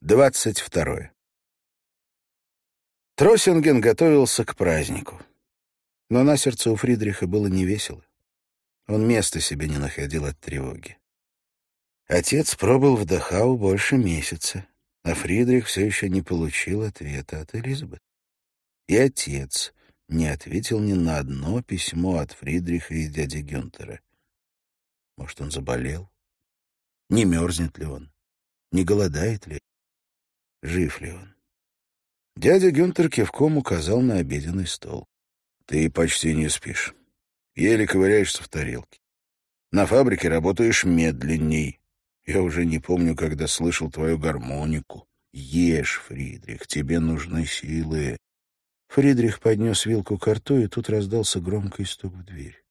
Двадцать второе. Тросинген готовился к празднику. Но на сердце у Фридриха было невесело. Он места себе не находил от тревоги. Отец пробыл в Дахау больше месяца, а Фридрих все еще не получил ответа от Элизабет. И отец не ответил ни на одно письмо от Фридриха и дяди Гюнтера. Может, он заболел? Не мерзнет ли он? Не голодает ли? Жив ли он? Дядя Гюнтер кивком указал на обеденный стол. «Ты почти не спишь. Еле ковыряешься в тарелке. На фабрике работаешь медленней. Я уже не помню, когда слышал твою гармонику. Ешь, Фридрих, тебе нужны силы. Фридрих поднес вилку к рту, и тут раздался громкий стук в дверь.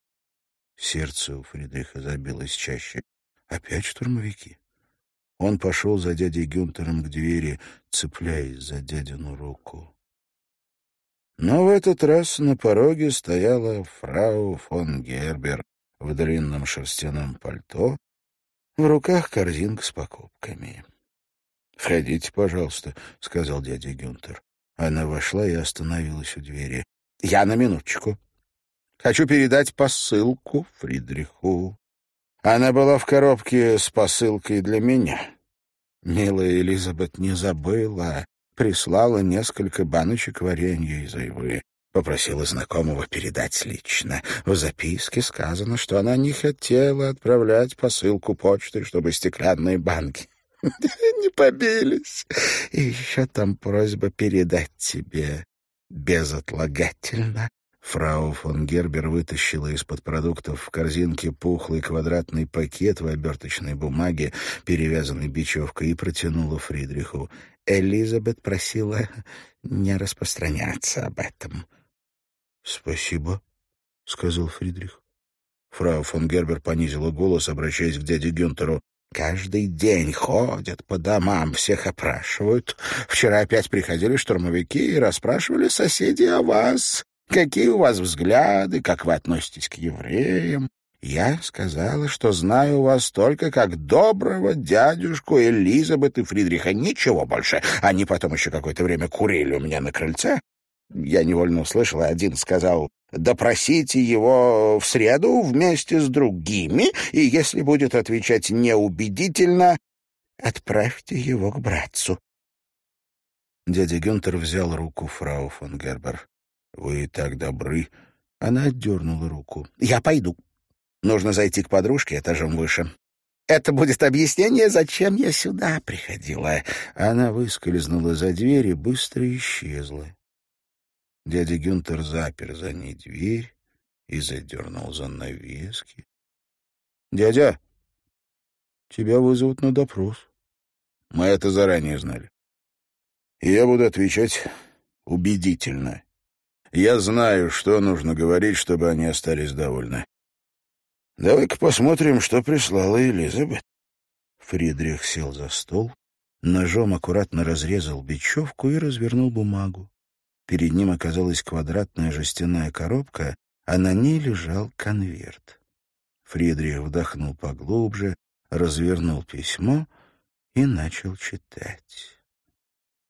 Сердце у Фридриха забилось чаще. Опять штурмовики? Он пошел за дядей Гюнтером к двери, цепляясь за дядину руку. Но в этот раз на пороге стояла фрау фон Гербер в длинном шерстяном пальто в руках корзинка с покупками. «Входите, пожалуйста», — сказал дядя Гюнтер. Она вошла и остановилась у двери. «Я на минуточку. Хочу передать посылку Фридриху. Она была в коробке с посылкой для меня. Милая Элизабет не забыла, прислала несколько баночек варенья из айвы. Попросила знакомого передать лично. В записке сказано, что она не хотела отправлять посылку почтой, чтобы стеклянные банки не побились. И еще там просьба передать тебе безотлагательно. Фрау фон Гербер вытащила из-под продуктов в корзинке пухлый квадратный пакет в оберточной бумаге, перевязанный бечевкой, и протянула Фридриху. Элизабет просила не распространяться об этом. «Спасибо», — сказал Фридрих. Фрау фон Гербер понизила голос, обращаясь к дяде Гюнтеру. «Каждый день ходят по домам, всех опрашивают. Вчера опять приходили штурмовики и расспрашивали соседей о вас. Какие у вас взгляды, как вы относитесь к евреям? Я сказала, что знаю вас только как доброго дядюшку Элизабет и Фридриха. Ничего больше. Они потом еще какое-то время курили у меня на крыльце, я невольно услышал, один сказал, «Допросите его в среду вместе с другими, и если будет отвечать неубедительно, отправьте его к братцу». Дядя Гюнтер взял руку фрау фон Гербер. «Вы так добры». Она отдернула руку. «Я пойду. Нужно зайти к подружке этажом выше. Это будет объяснение, зачем я сюда приходила». Она выскользнула за дверь и быстро исчезла. Дядя Гюнтер запер за ней дверь и задернул занавески. — Дядя, тебя вызовут на допрос. Мы это заранее знали. И я буду отвечать убедительно. Я знаю, что нужно говорить, чтобы они остались довольны. Давай-ка посмотрим, что прислала Элизабет. Фридрих сел за стол, ножом аккуратно разрезал бечевку и развернул бумагу. Перед ним оказалась квадратная жестяная коробка, а на ней лежал конверт. Фридрих вдохнул поглубже, развернул письмо и начал читать.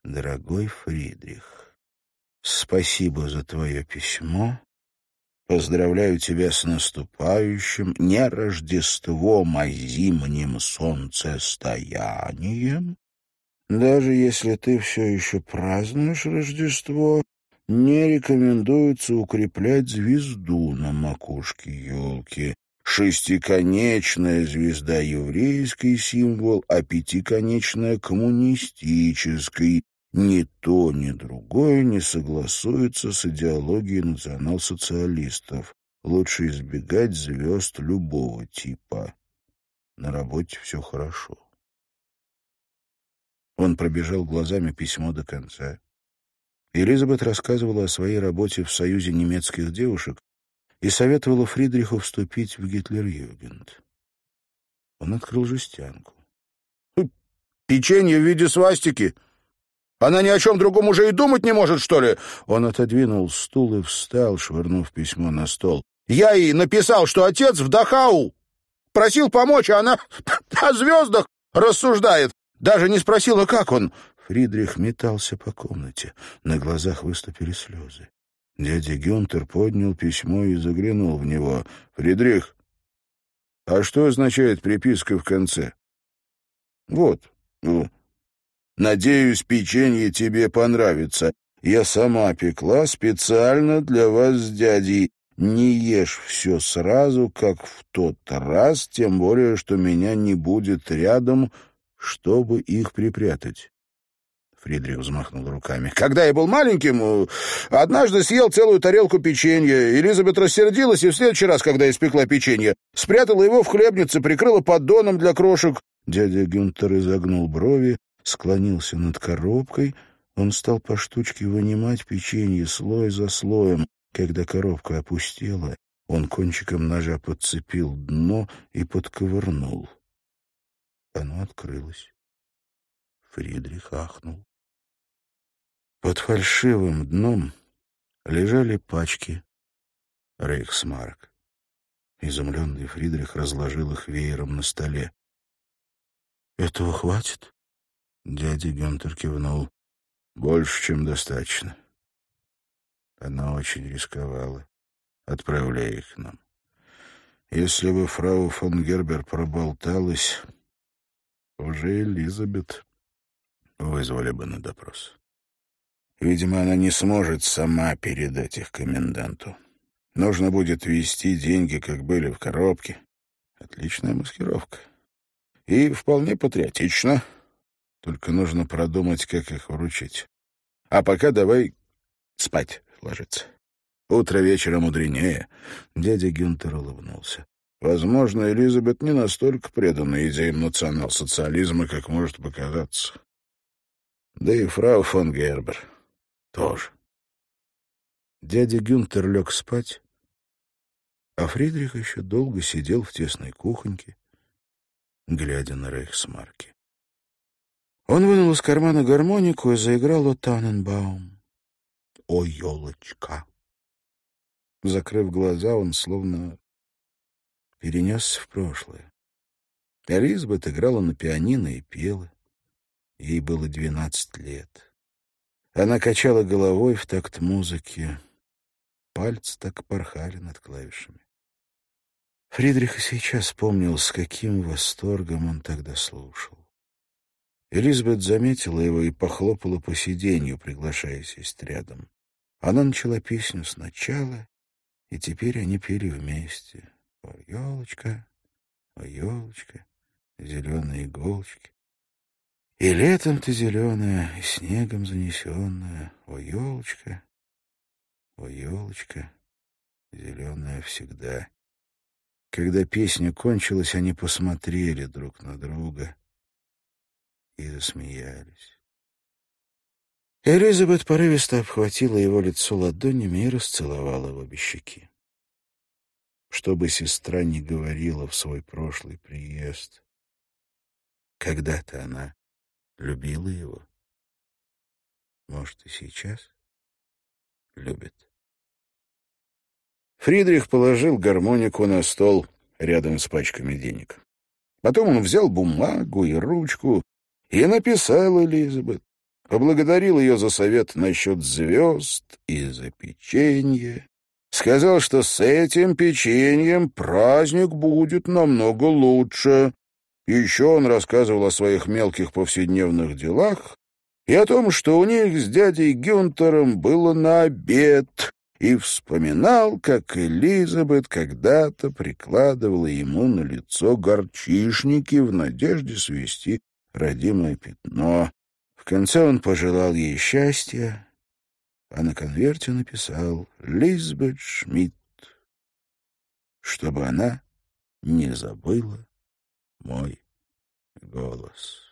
«Дорогой Фридрих, спасибо за твое письмо. Поздравляю тебя с наступающим не Рождеством, а зимним солнцестоянием. Даже если ты все еще празднуешь Рождество, не рекомендуется укреплять звезду на макушке елки. Шестиконечная звезда — еврейский символ, а пятиконечная — коммунистический. Ни то, ни другое не согласуется с идеологией национал-социалистов. Лучше избегать звезд любого типа. На работе все хорошо. Он пробежал глазами письмо до конца. Элизабет рассказывала о своей работе в Союзе немецких девушек и советовала Фридриху вступить в Гитлер-Югент. Он открыл жестянку. «Хм, «Печенье в виде свастики! Она ни о чем другом уже и думать не может, что ли?» Он отодвинул стул и встал, швырнув письмо на стол. «Я ей написал, что отец в Дахау! Просил помочь, а она о звездах рассуждает. Даже не спросила, как он. Фридрих метался по комнате. На глазах выступили слезы. Дядя Гюнтер поднял письмо и заглянул в него. «Фридрих, а что означает приписка в конце?» «Вот. Ну, надеюсь, печенье тебе понравится. Я сама пекла специально для вас с дядей. Не ешь все сразу, как в тот раз, тем более, что меня не будет рядом, чтобы их припрятать. Фридрих взмахнул руками. «Когда я был маленьким, э, однажды съел целую тарелку печенья. Элизабет рассердилась, и в следующий раз, когда испекла печенье, спрятала его в хлебнице, прикрыла поддоном для крошек». Дядя Гюнтер изогнул брови, склонился над коробкой. Он стал по штучке вынимать печенье слой за слоем. Когда коробка опустела, он кончиком ножа подцепил дно и подковырнул. Оно открылось. Фридрих ахнул. Под фальшивым дном лежали пачки рейхсмарок. Изумленный Фридрих разложил их веером на столе. «Этого хватит?» Дядя Гюнтер кивнул. «Больше, чем достаточно». Она очень рисковала, отправляя их нам. Если бы фрау фон Гербер проболталась, уже Элизабет вызвали бы на допрос. Видимо, она не сможет сама передать их коменданту. Нужно будет ввести деньги, как были в коробке. Отличная маскировка. И вполне патриотично. Только нужно продумать, как их вручить. А пока давай спать ложиться. Утро вечера мудренее. Дядя Гюнтер улыбнулся. Возможно, Элизабет не настолько предана идеям национал-социализма, как может показаться. Да и фрау фон Гербер тоже. Дядя Гюнтер лег спать, а Фридрих еще долго сидел в тесной кухоньке, глядя на рейхсмарки. Он вынул из кармана гармонику и заиграл о Таненбаум. «О, елочка!» Закрыв глаза, он словно перенесся в прошлое. Элизабет играла на пианино и пела. Ей было двенадцать лет. Она качала головой в такт музыки. Пальцы так порхали над клавишами. Фридрих и сейчас помнил, с каким восторгом он тогда слушал. Элизабет заметила его и похлопала по сиденью, приглашая сесть рядом. Она начала песню сначала, и теперь они пели вместе. О, елочка, о, елочка, зеленые иголочки. И летом ты зеленая, и снегом занесенная, о, елочка, о, елочка, зеленая всегда. Когда песня кончилась, они посмотрели друг на друга и засмеялись. Элизабет порывисто обхватила его лицо ладонями и расцеловала в обе щеки. Что бы сестра ни говорила в свой прошлый приезд, когда-то она любила его. Может, и сейчас любит. Фридрих положил гармонику на стол рядом с пачками денег. Потом он взял бумагу и ручку и написал Элизабет. Поблагодарил ее за совет насчет звезд и за печенье. Сказал, что с этим печеньем праздник будет намного лучше. Еще он рассказывал о своих мелких повседневных делах и о том, что у них с дядей Гюнтером было на обед, и вспоминал, как Элизабет когда-то прикладывала ему на лицо горчишники в надежде свести родимое пятно. В конце он пожелал ей счастья, а на конверте написал «Лизбет Шмидт», чтобы она не забыла мой голос.